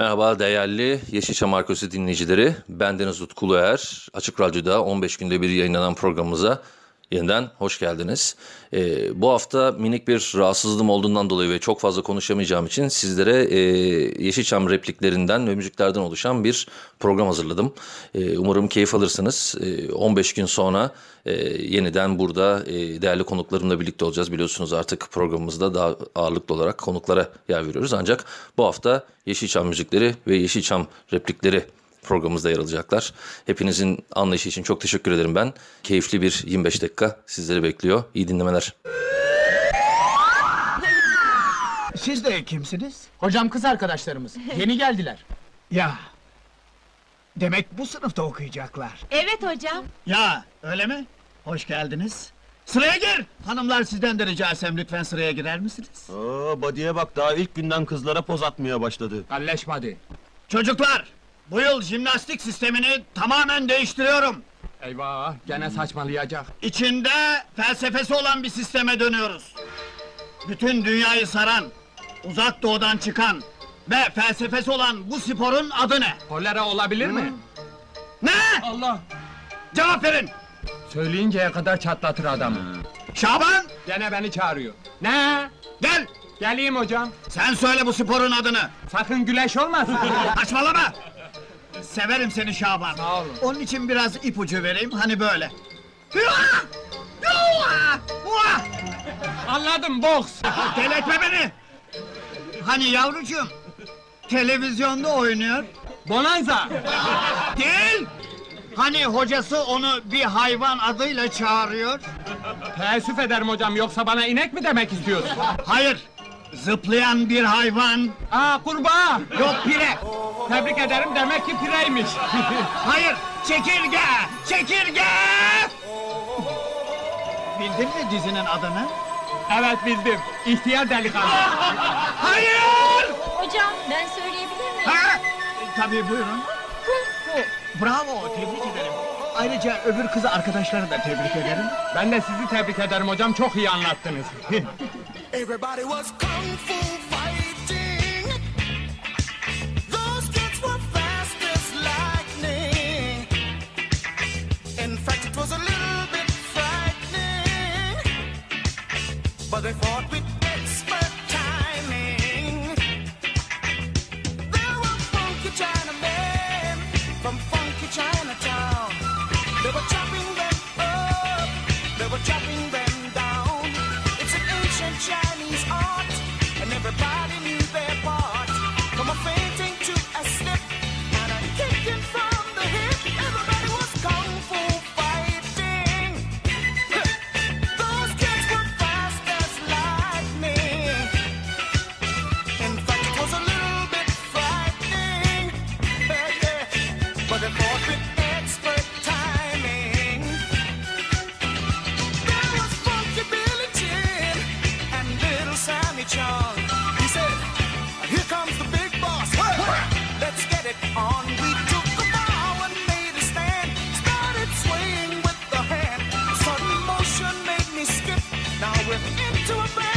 Merhaba değerli Yeşilçam Arkosu dinleyicileri. Bendeniz Utku Er. Açık Radyo'da 15 günde bir yayınlanan programımıza yeniden hoş geldiniz. Ee, bu hafta minik bir rahatsızlığım olduğundan dolayı ve çok fazla konuşamayacağım için sizlere e, Yeşilçam repliklerinden ve müziklerden oluşan bir program hazırladım. E, umarım keyif alırsınız. E, 15 gün sonra e, yeniden burada e, değerli konuklarımla birlikte olacağız. Biliyorsunuz artık programımızda daha ağırlıklı olarak konuklara yer veriyoruz. Ancak bu hafta Yeşilçam müzikleri ve Yeşilçam replikleri programımızda yer alacaklar. Hepinizin anlayışı için çok teşekkür ederim ben. Keyifli bir 25 dakika sizleri bekliyor. İyi dinlemeler. Siz de kimsiniz? Hocam kız arkadaşlarımız. Yeni geldiler. Ya. Demek bu sınıfta okuyacaklar. Evet hocam. Ya, öyle mi? Hoş geldiniz. Sıraya gir! Hanımlar sizden de rica etsem lütfen sıraya girer misiniz? Oo, body'ye bak daha ilk günden kızlara poz atmaya başladı. Kalleşmedi. Çocuklar! Bu yıl jimnastik sistemini tamamen değiştiriyorum. Eyvah gene saçmalayacak. İçinde felsefesi olan bir sisteme dönüyoruz. Bütün dünyayı saran, uzak doğudan çıkan ve felsefesi olan bu sporun adı ne? Kolera olabilir mi? Ne? Allah! Cevap verin! Söyleyinceye kadar çatlatır adamı. Şaban! Gene beni çağırıyor. Ne? Gel! Geleyim hocam. Sen söyle bu sporun adını! Sakın güleş olmasın. Saçmalama! Severim seni Şaban. Sağ olun. Onun için biraz ipucu vereyim, hani böyle. Hüa! Hüa! Hua! Anladım boks. Delirtme beni! Hani yavrucuğum, televizyonda oynuyor, Bonanza. değil! Hani hocası onu bir hayvan adıyla çağırıyor? Teessüf ederim hocam yoksa bana inek mi demek istiyorsun? Hayır! Zıplayan bir hayvan, Aa kurbağa. yok pire! Tebrik ederim demek ki pireymiş. Hayır! Çekirge! Çekirge! Bildin mi dizinin adını? evet bildim. İhtiyar delikanlı. Hayır! Hocam ben söyleyebilir miyim? Ha? Tabii buyurun. Bravo, tebrik ederim. Ayrıca öbür kızı arkadaşları da tebrik ederim. Ben de sizi tebrik ederim hocam çok iyi anlattınız. Everybody was kung fu fighting. Those kids were fast as lightning. In fact, it was a little bit frightening. But they fought with Now we're into a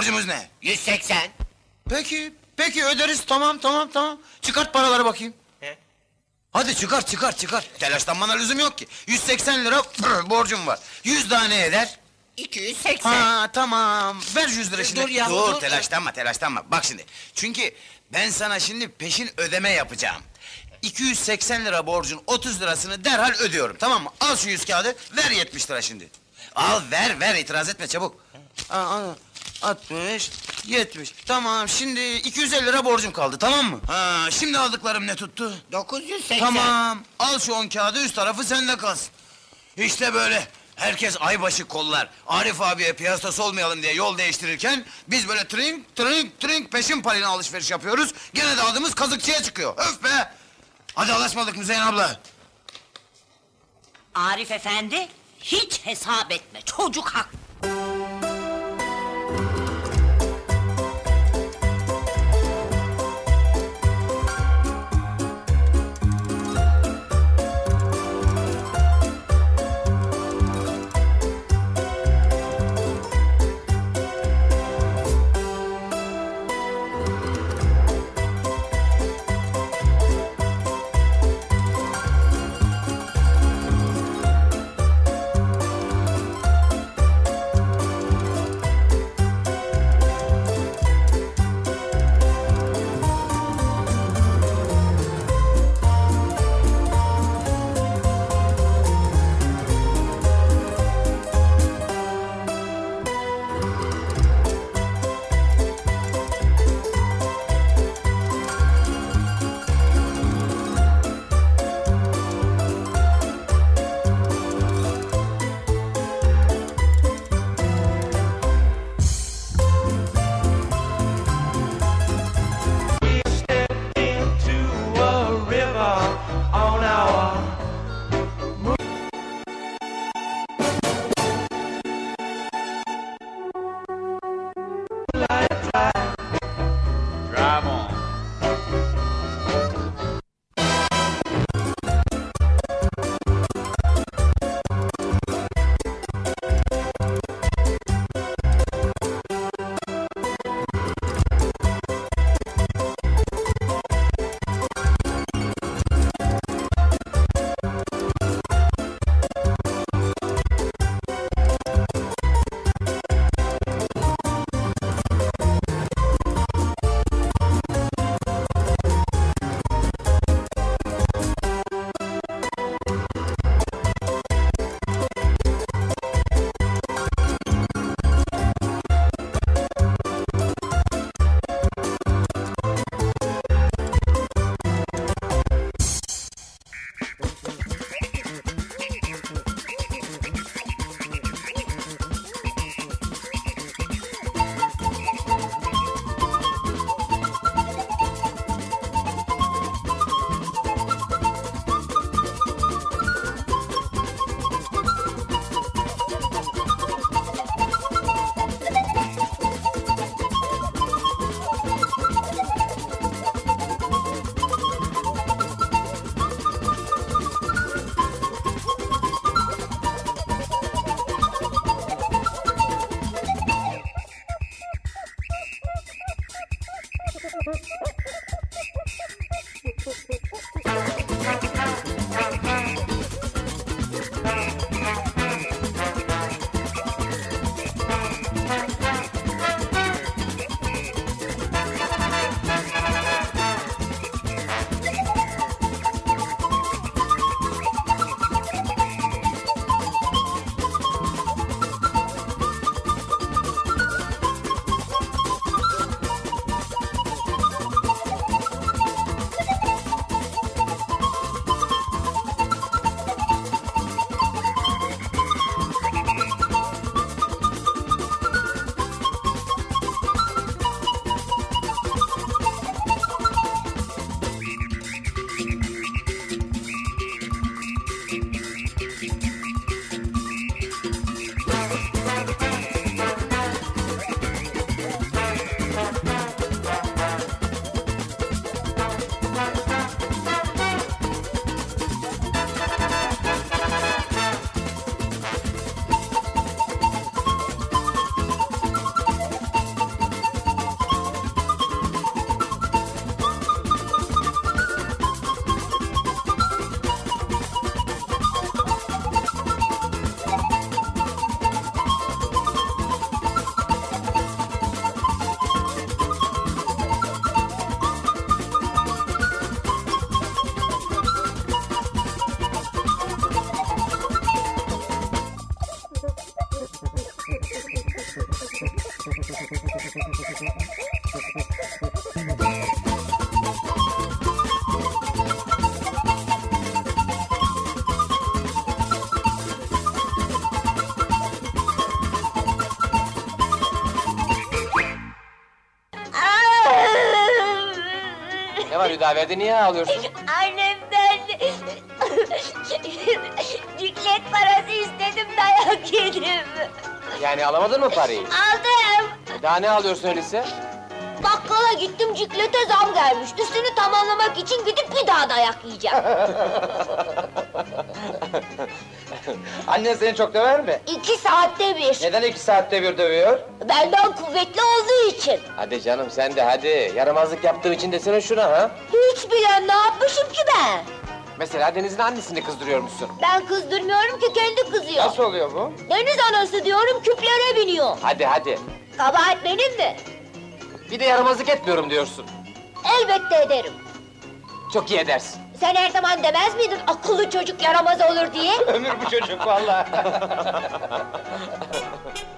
borcumuz ne? 180. Peki, peki öderiz tamam tamam tamam. Çıkart paraları bakayım. He? Hadi çıkar çıkar çıkar. Telaşlanmana lüzum yok ki. 180 lira borcum var. 100 tane eder. 280. Ha tamam. Ver 100 lira şimdi. Dur ya, Dur, dur. telaşlanma telaşlanma. Bak şimdi. Çünkü ben sana şimdi peşin ödeme yapacağım. 280 lira borcun 30 lirasını derhal ödüyorum tamam mı? Al şu 100 kağıdı ver 70 lira şimdi. Al ver ver itiraz etme çabuk. Aa, aa, 60, 70. Tamam şimdi 250 lira borcum kaldı tamam mı? Ha, şimdi aldıklarım ne tuttu? 980. Tamam. Al şu 10 kağıdı üst tarafı sende kalsın. İşte böyle. Herkes aybaşı kollar. Arif abiye piyasası olmayalım diye yol değiştirirken... ...biz böyle trink trink trink peşin palina alışveriş yapıyoruz. Gene de adımız kazıkçıya çıkıyor. Öf be! Hadi alaşmadık Müzeyyen abla. Arif efendi hiç hesap etme. Çocuk haklı. Ne Hüdaverdi niye ağlıyorsun? Annemden ciklet parası istedim dayak yedim. Yani alamadın mı parayı? Aldım. Daha ne alıyorsun öyleyse? Bakkala gittim ciklete zam gelmiş. Üstünü tamamlamak için gidip bir daha dayak yiyeceğim. Annen seni çok döver mi? İki saatte bir. Neden iki saatte bir dövüyor? Benden kuvvetli olduğu için. Hadi canım sen de hadi. Yaramazlık yaptığım için desene şuna ha. Hiç bilen ne yapmışım ki ben? Mesela Deniz'in annesini kızdırıyormuşsun. Ben kızdırmıyorum ki kendi kızıyor. Nasıl oluyor bu? Deniz anası diyorum küplere biniyor. Hadi hadi. Kabahat benim mi? Bir de yaramazlık etmiyorum diyorsun. Elbette ederim. Çok iyi edersin. Sen her zaman demez miydin akıllı çocuk yaramaz olur diye? Ömür bu çocuk vallahi.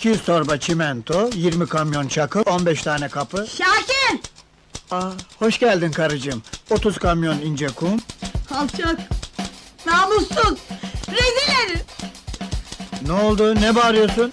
200 torba çimento, 20 kamyon çakıl, 15 tane kapı. Şakir! Aa, hoş geldin karıcığım. 30 kamyon ince kum. Alçak! Namussuz! Rezil herif! Ne oldu, ne bağırıyorsun?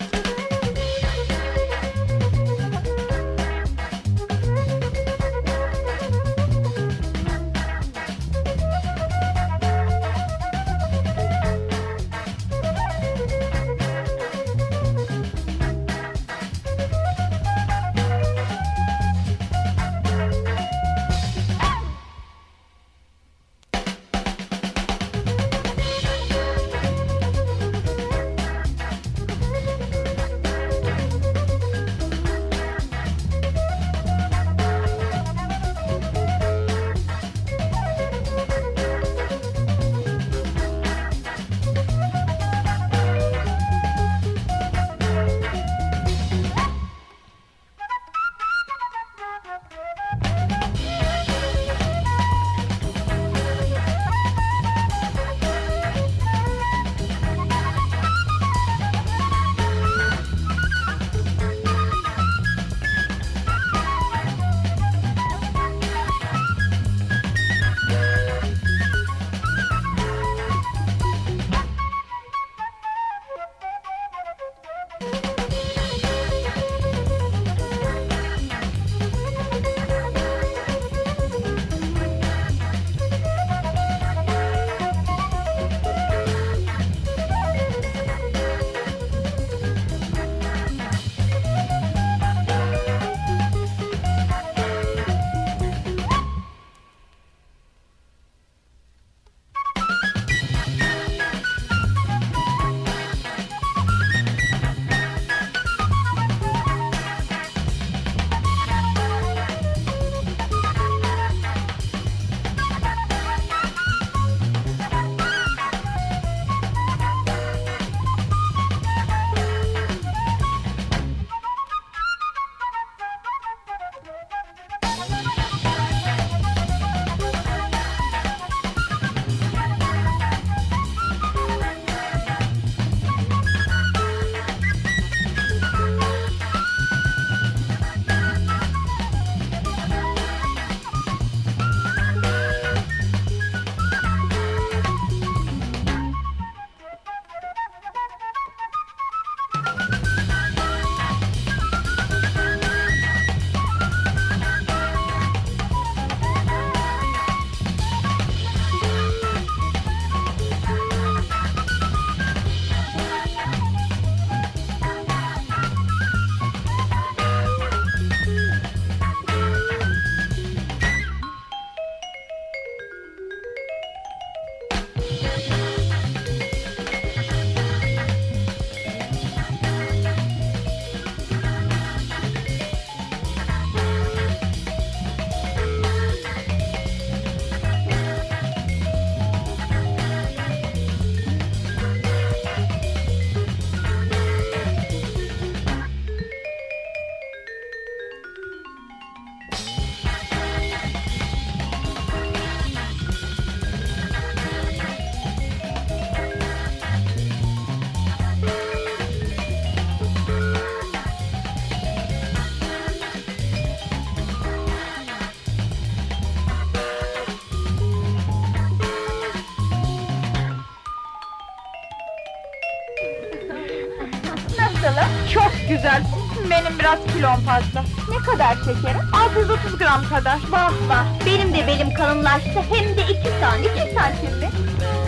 Kilom fazla. Ne kadar şekerim? 630 gram kadar. Vah, benim de belim kalınlaştı. Hem de iki santim. İki santim mi?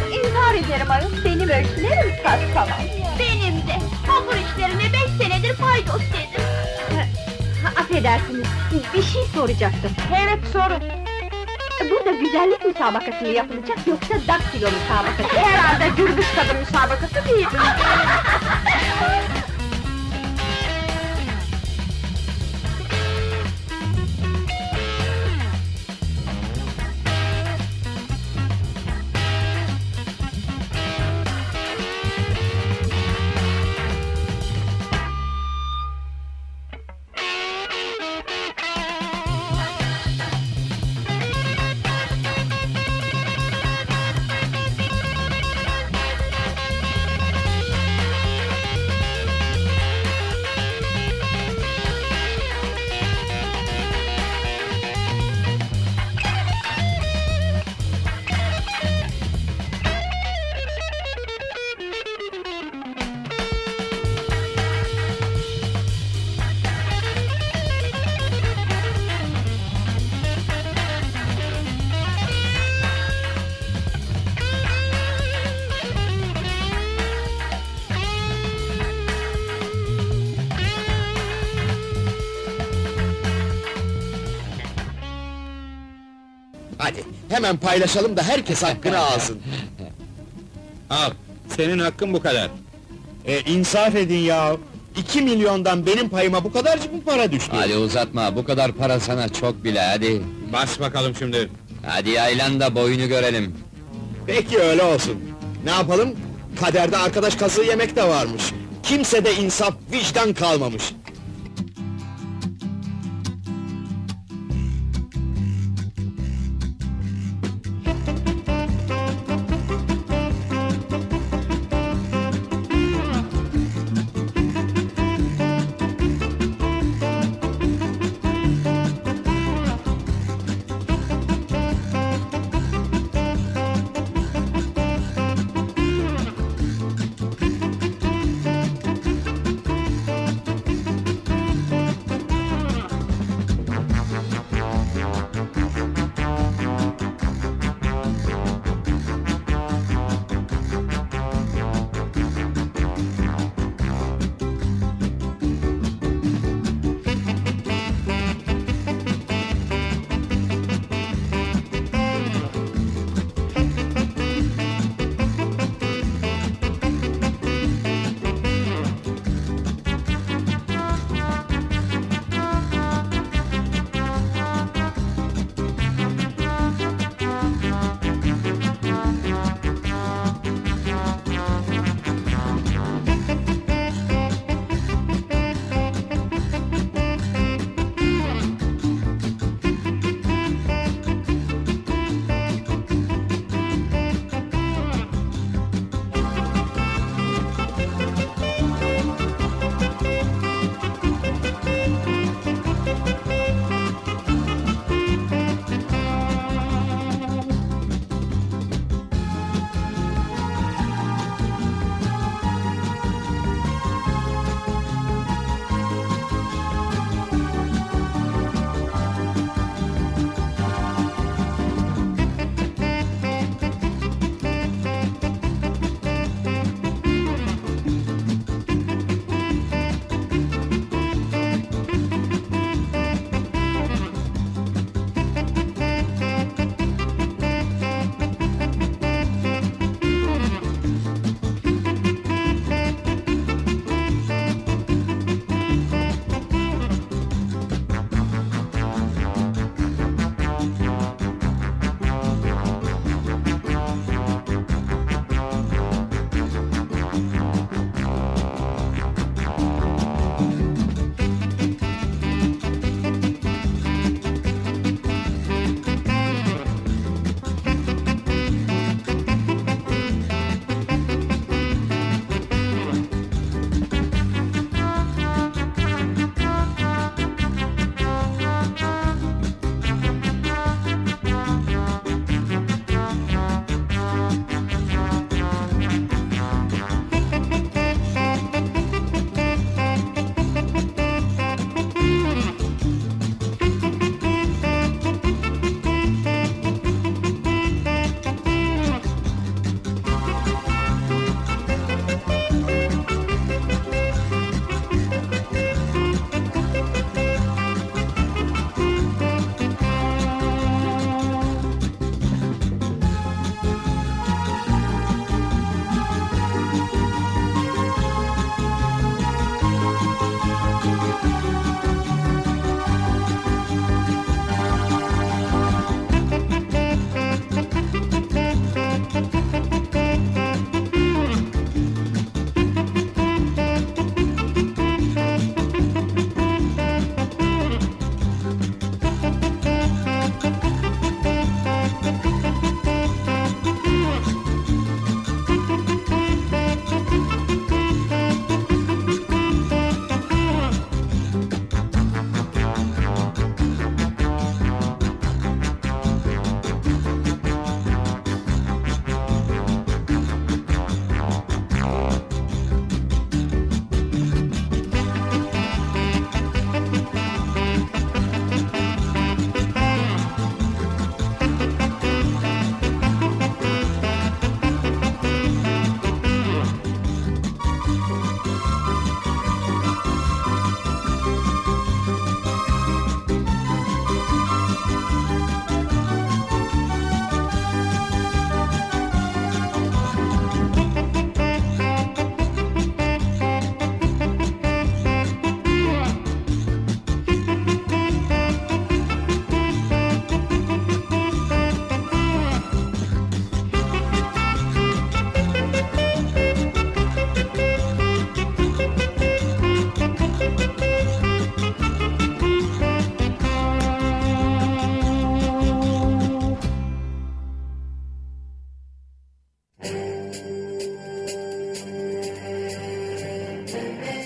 İntihar ederim ayol. Benim ölçülerim kas tamam. Benim de. Hamur işlerine beş senedir paydos dedim. affedersiniz, bir şey soracaktım. Evet, sorun. Burada güzellik müsabakası mı yapılacak yoksa daktilo müsabakası? Herhalde gürbüz kadın müsabakası değil. hemen paylaşalım da herkes hakkını alsın. Al, senin hakkın bu kadar. E, insaf edin ya. 2 milyondan benim payıma bu kadarcık mı para düştü? Hadi uzatma, bu kadar para sana çok bile, hadi. Bas bakalım şimdi. Hadi yaylan da boyunu görelim. Peki öyle olsun. Ne yapalım? Kaderde arkadaş kazığı yemek de varmış. Kimse de insaf, vicdan kalmamış.